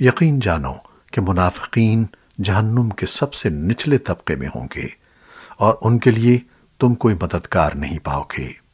یقین جانو کہ منافقین جہنم کے سب سے نچلے طبقے میں ہوں گے اور ان کے لیے تم کوئی مددگار نہیں پاؤ گے۔